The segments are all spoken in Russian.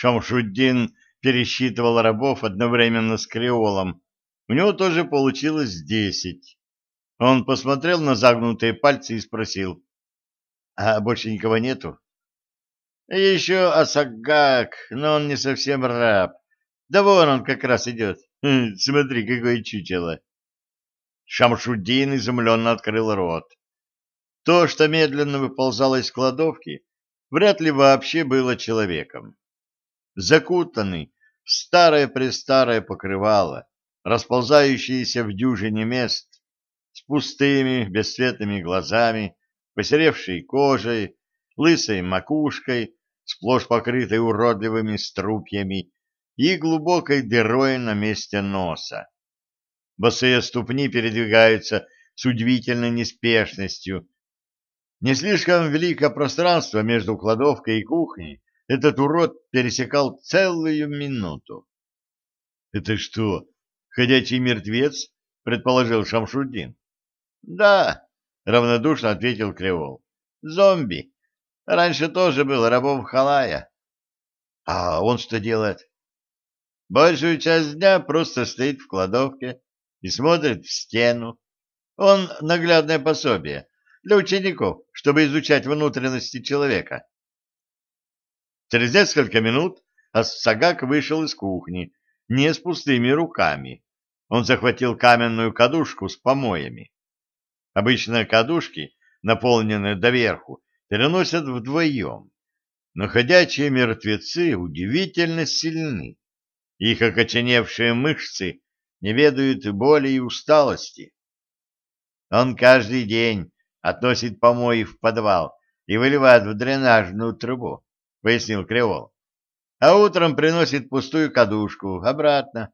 Шамшуддин пересчитывал рабов одновременно с креолом. У него тоже получилось десять. Он посмотрел на загнутые пальцы и спросил. — А больше никого нету? — Еще Асагак, но он не совсем раб. Да вон он как раз идет. Хм, смотри, какое чучело. Шамшуддин изумленно открыл рот. То, что медленно выползало из кладовки, вряд ли вообще было человеком. Закутанный в старое-престарое покрывало, расползающееся в дюжине мест, с пустыми, бесцветными глазами, посеревшей кожей, лысой макушкой, сплошь покрытой уродливыми струпьями и глубокой дырой на месте носа. Босые ступни передвигаются с удивительной неспешностью. Не слишком великое пространство между кладовкой и кухней этот урод пересекал целую минуту. — Это что, ходячий мертвец? — предположил Шамшудин. — Да, — равнодушно ответил Кривол. — Зомби. Раньше тоже был рабом Халая. — А он что делает? — Большую часть дня просто стоит в кладовке и смотрит в стену. Он наглядное пособие для учеников, чтобы изучать внутренности человека. Через несколько минут Ассагак вышел из кухни, не с пустыми руками. Он захватил каменную кадушку с помоями. Обычно кадушки, наполненные доверху, переносят вдвоем, но ходячие мертвецы удивительно сильны. Их окоченевшие мышцы не ведают боли и усталости. Он каждый день относит помои в подвал и выливает в дренажную трубу, — пояснил Креол. А утром приносит пустую кадушку обратно.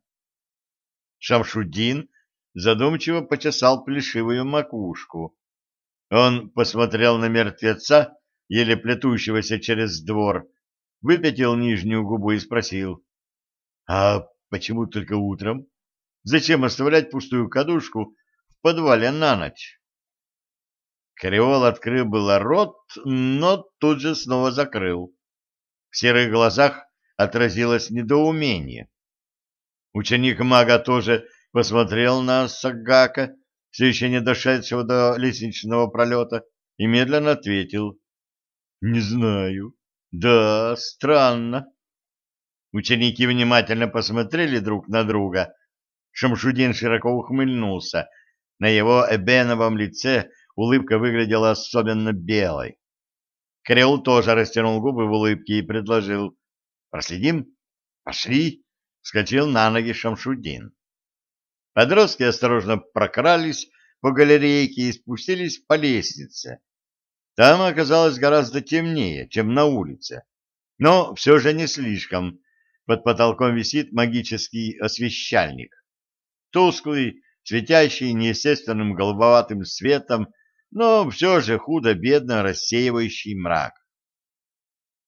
Шамшудин задумчиво почесал плешивую макушку. Он посмотрел на мертвеца, еле плетущегося через двор, выпятил нижнюю губу и спросил. — А почему только утром? Зачем оставлять пустую кадушку в подвале на ночь? Креол открыл было рот, но тут же снова закрыл. В серых глазах отразилось недоумение. Ученик мага тоже посмотрел на Сагака, все еще не дошедшего до лестничного пролета, и медленно ответил. — Не знаю. Да, странно. Ученики внимательно посмотрели друг на друга. Шамшудин широко ухмыльнулся. На его эбеновом лице улыбка выглядела особенно белой. Креул тоже растянул губы в улыбке и предложил. «Проследим?» «Пошли!» — вскочил на ноги Шамшудин. Подростки осторожно прокрались по галерейке и спустились по лестнице. Там оказалось гораздо темнее, чем на улице, но все же не слишком. Под потолком висит магический освещальник. Тусклый, светящий неестественным голубоватым светом, но все же худо-бедно рассеивающий мрак.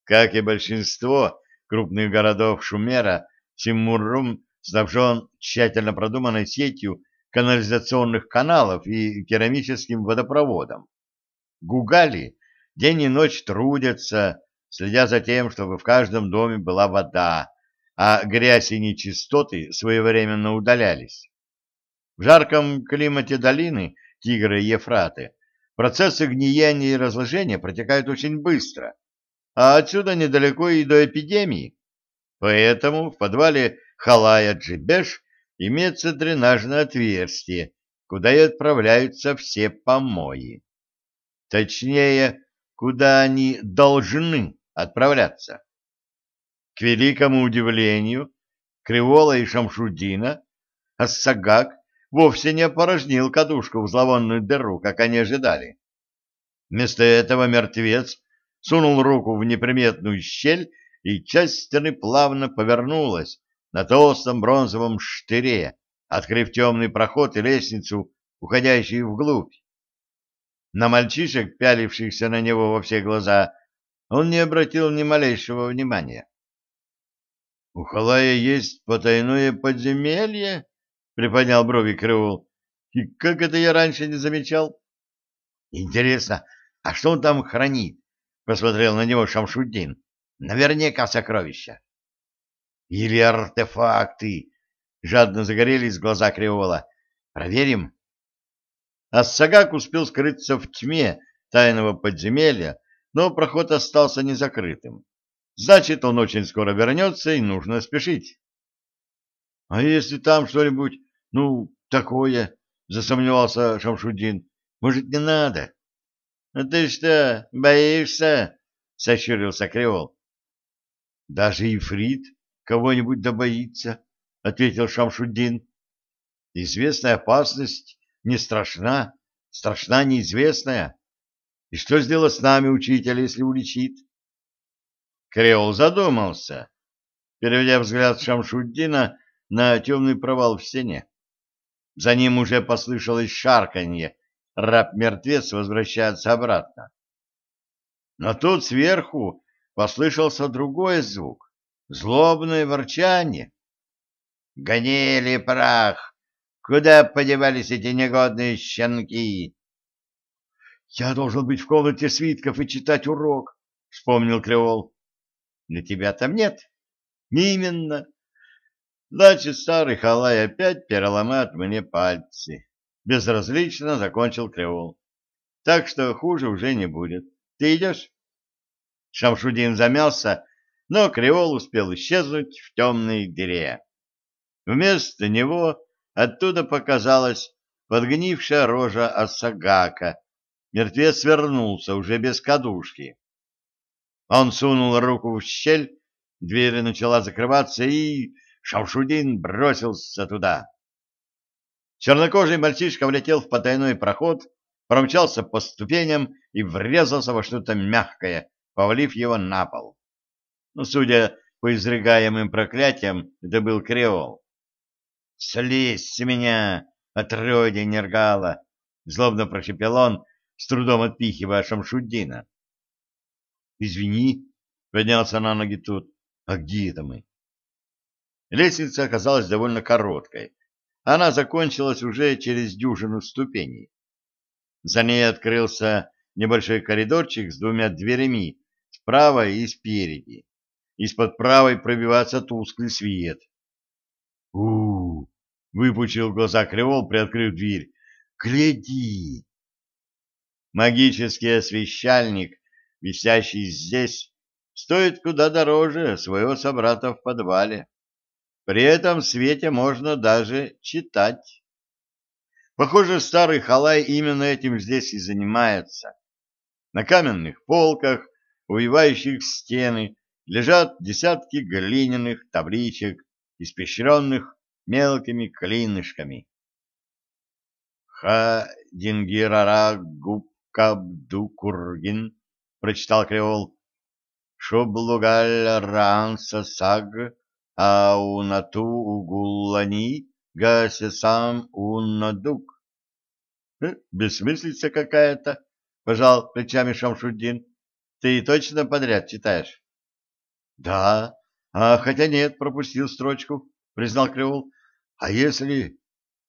Как и большинство крупных городов Шумера, Симмуррум снабжен тщательно продуманной сетью канализационных каналов и керамическим водопроводом. Гугали день и ночь трудятся, следя за тем, чтобы в каждом доме была вода, а грязь и нечистоты своевременно удалялись. В жарком климате долины Тигра и Ефраты процессы гниения и разложения протекают очень быстро, а отсюда недалеко и до эпидемии. Поэтому в подвале Халая Джибеш имеется дренажное отверстие, куда и отправляются все помои. Точнее, куда они должны отправляться. К великому удивлению Кривола и Шамшудина Ассагак вовсе не опорожнил кадушку в зловонную дыру, как они ожидали. Вместо этого мертвец сунул руку в неприметную щель, и часть стены плавно повернулась на толстом бронзовом штыре, открыв темный проход и лестницу, уходящую вглубь. На мальчишек, пялившихся на него во все глаза, он не обратил ни малейшего внимания. — У Халая есть потайное подземелье? Приподнял брови Крыул. И как это я раньше не замечал? Интересно, а что он там хранит? Посмотрел на него Шамшуддин. Наверняка сокровища. Или артефакты? Жадно загорелись глаза Креола. Проверим. Ассагак успел скрыться в тьме тайного подземелья, но проход остался незакрытым. Значит, он очень скоро вернется, и нужно спешить. — А если там что-нибудь, ну, такое, — засомневался Шамшудин, — может, не надо? — А ты что, боишься? — сощурился Креол. — Даже Ифрит кого-нибудь добоится, — ответил Шамшудин. — Известная опасность не страшна, страшна неизвестная. И что сделать с нами, учитель, если уличит? Креол задумался, переведя взгляд Шамшуддина на темный провал в стене. За ним уже послышалось шарканье, раб-мертвец возвращается обратно. Но тут сверху послышался другой звук, злобное ворчание. «Гонили прах! Куда подевались эти негодные щенки?» «Я должен быть в комнате свитков и читать урок», — вспомнил Креол. «На тебя там нет?» «Именно. Значит, старый халай опять переломает мне пальцы». Безразлично закончил Креол. «Так что хуже уже не будет. Ты идешь?» Шамшудин замялся, но Креол успел исчезнуть в темной дыре. Вместо него оттуда показалась подгнившая рожа Асагака. Мертвец свернулся уже без кадушки. Он сунул руку в щель, дверь начала закрываться, и Шамшудин бросился туда. Чернокожий мальчишка влетел в потайной проход, промчался по ступеням и врезался во что-то мягкое, повалив его на пол. Ну, судя по изрыгаемым проклятиям, это был креол. — Слезь с меня, отродье нергала! — злобно прошепел он, с трудом отпихивая Шамшуддина. Извини, поднялся на ноги тут. А где это мы? Лестница оказалась довольно короткой. Она закончилась уже через дюжину ступеней. За ней открылся небольшой коридорчик с двумя дверями, справа и спереди. Из-под правой пробивается тусклый свет. у, -у, выпучил глаза Кривол, приоткрыв дверь. «Гляди!» Магический освещальник висящий здесь, стоит куда дороже своего собрата в подвале. При этом свете можно даже читать. Похоже, старый халай именно этим здесь и занимается. На каменных полках, увивающих стены, лежат десятки глиняных табличек, испещренных мелкими клинышками. Ха Дингирара Губкабдукургин прочитал Креол. Шублугаль ранса саг аунату угулани гасесам уннадук. «Э, бессмыслица какая-то, пожал плечами Шамшудин. Ты точно подряд читаешь? Да, а хотя нет, пропустил строчку, признал Креол. А если...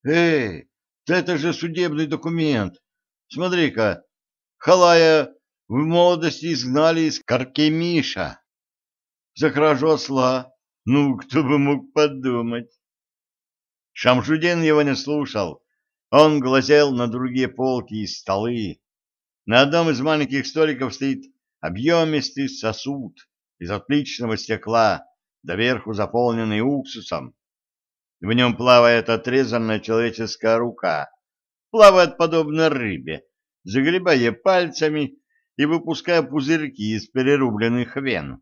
Эй, это же судебный документ. Смотри-ка, Халая в молодости изгнали из Каркемиша. За кражу осла. Ну, кто бы мог подумать. Шамшудин его не слушал. Он глазел на другие полки и столы. На одном из маленьких столиков стоит объемистый сосуд из отличного стекла, доверху заполненный уксусом. В нем плавает отрезанная человеческая рука. Плавает подобно рыбе, загребая пальцами и выпуская пузырьки из перерубленных вен.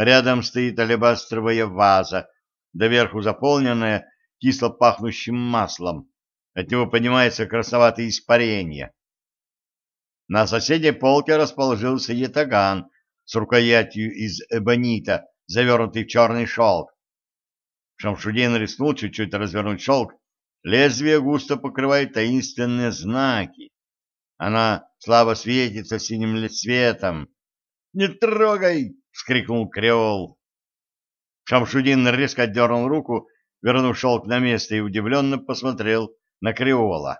Рядом стоит алебастровая ваза, доверху заполненная кисло пахнущим маслом. От него поднимается красноватое испарение. На соседней полке расположился ятаган с рукоятью из эбонита, завернутый в черный шелк. Шамшудин рискнул чуть-чуть развернуть шелк. Лезвие густо покрывает таинственные знаки. Она слабо светится синим цветом. «Не трогай!» — вскрикнул Креол. Шамшудин резко отдернул руку, вернув шелк на место и удивленно посмотрел на Креола.